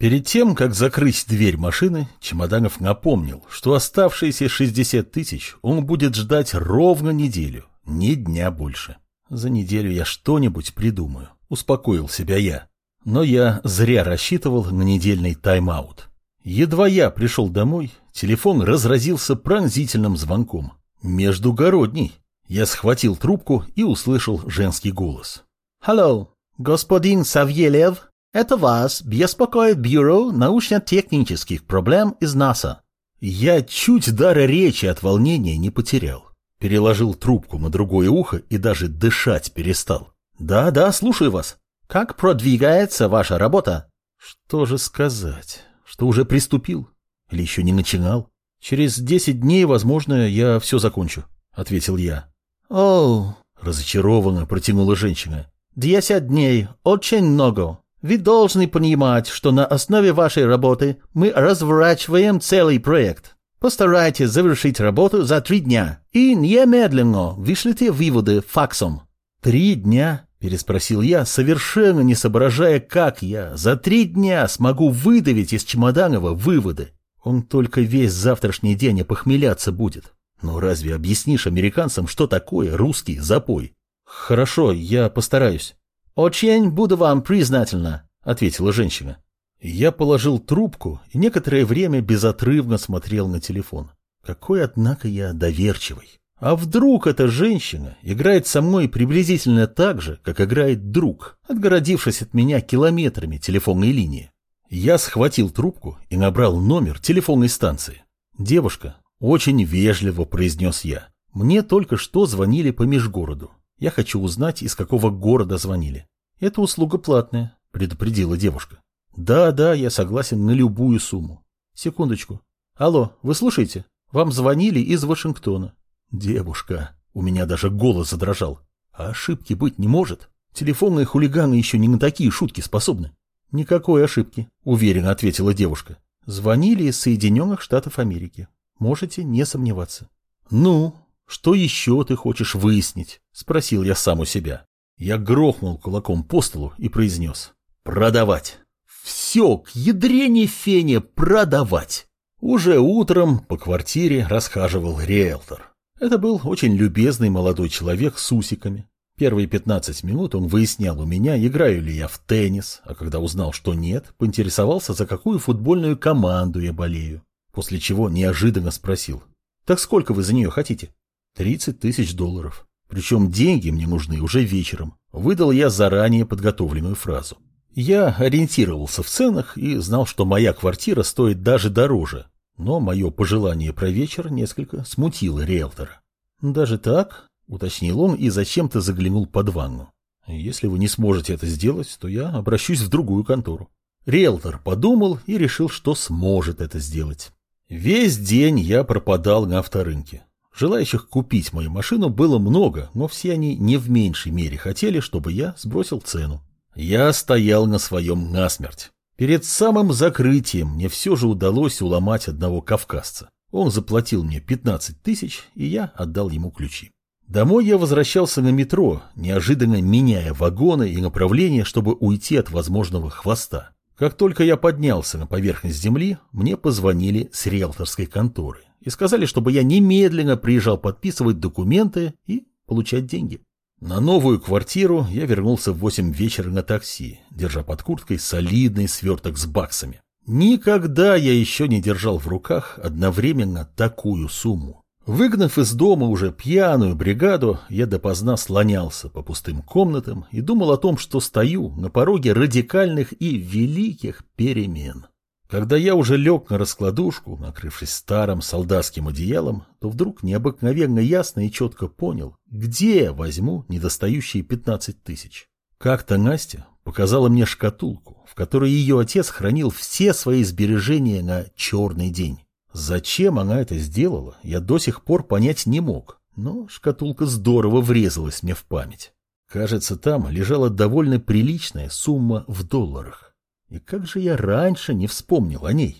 Перед тем, как закрыть дверь машины, Чемоданов напомнил, что оставшиеся 60 тысяч он будет ждать ровно неделю, ни дня больше. За неделю я что-нибудь придумаю, успокоил себя я. Но я зря рассчитывал на недельный тайм-аут. Едва я пришел домой, телефон разразился пронзительным звонком. Междугородний. Я схватил трубку и услышал женский голос. «Алло, господин Савьелев?» Это вас беспокоит Бюро научно-технических проблем из НАСА. Я чуть дара речи от волнения не потерял. Переложил трубку на другое ухо и даже дышать перестал. Да, да, слушаю вас. Как продвигается ваша работа? Что же сказать? Что уже приступил? Или еще не начинал? Через десять дней, возможно, я все закончу, ответил я. О, разочарованно протянула женщина. Десять дней, очень много. Вы должны понимать, что на основе вашей работы мы разворачиваем целый проект. Постарайтесь завершить работу за три дня и немедленно вышлите выводы факсом. Три дня? Переспросил я, совершенно не соображая, как я за три дня смогу выдавить из Чемоданова выводы. Он только весь завтрашний день опохмеляться будет. Но разве объяснишь американцам, что такое русский запой? Хорошо, я постараюсь. «Очень буду вам признательна», — ответила женщина. Я положил трубку и некоторое время безотрывно смотрел на телефон. Какой, однако, я доверчивый. А вдруг эта женщина играет со мной приблизительно так же, как играет друг, отгородившись от меня километрами телефонной линии? Я схватил трубку и набрал номер телефонной станции. «Девушка», — очень вежливо произнес я, — «мне только что звонили по межгороду. Я хочу узнать, из какого города звонили. Это услуга платная, предупредила девушка. Да, да, я согласен на любую сумму. Секундочку. Алло, вы слушаете? Вам звонили из Вашингтона. Девушка, у меня даже голос задрожал. А ошибки быть не может. Телефонные хулиганы еще не на такие шутки способны. Никакой ошибки, уверенно ответила девушка. Звонили из Соединенных Штатов Америки. Можете не сомневаться. Ну, «Что еще ты хочешь выяснить?» – спросил я сам у себя. Я грохнул кулаком по столу и произнес. «Продавать!» «Все, к ядрене фене продавать!» Уже утром по квартире расхаживал риэлтор. Это был очень любезный молодой человек с усиками. Первые 15 минут он выяснял у меня, играю ли я в теннис, а когда узнал, что нет, поинтересовался, за какую футбольную команду я болею. После чего неожиданно спросил. «Так сколько вы за нее хотите?» 30 тысяч долларов. Причем деньги мне нужны уже вечером. Выдал я заранее подготовленную фразу. Я ориентировался в ценах и знал, что моя квартира стоит даже дороже. Но мое пожелание про вечер несколько смутило риэлтора. «Даже так?» — уточнил он и зачем-то заглянул под ванну. «Если вы не сможете это сделать, то я обращусь в другую контору». Риэлтор подумал и решил, что сможет это сделать. Весь день я пропадал на авторынке. Желающих купить мою машину было много, но все они не в меньшей мере хотели, чтобы я сбросил цену. Я стоял на своем насмерть. Перед самым закрытием мне все же удалось уломать одного кавказца. Он заплатил мне 15 тысяч, и я отдал ему ключи. Домой я возвращался на метро, неожиданно меняя вагоны и направление, чтобы уйти от возможного хвоста. Как только я поднялся на поверхность земли, мне позвонили с риэлторской конторы и сказали, чтобы я немедленно приезжал подписывать документы и получать деньги. На новую квартиру я вернулся в восемь вечера на такси, держа под курткой солидный сверток с баксами. Никогда я еще не держал в руках одновременно такую сумму. Выгнав из дома уже пьяную бригаду, я допоздна слонялся по пустым комнатам и думал о том, что стою на пороге радикальных и великих перемен. Когда я уже лег на раскладушку, накрывшись старым солдатским одеялом, то вдруг необыкновенно ясно и четко понял, где возьму недостающие 15 тысяч. Как-то Настя показала мне шкатулку, в которой ее отец хранил все свои сбережения на черный день. Зачем она это сделала, я до сих пор понять не мог, но шкатулка здорово врезалась мне в память. Кажется, там лежала довольно приличная сумма в долларах. И как же я раньше не вспомнил о ней?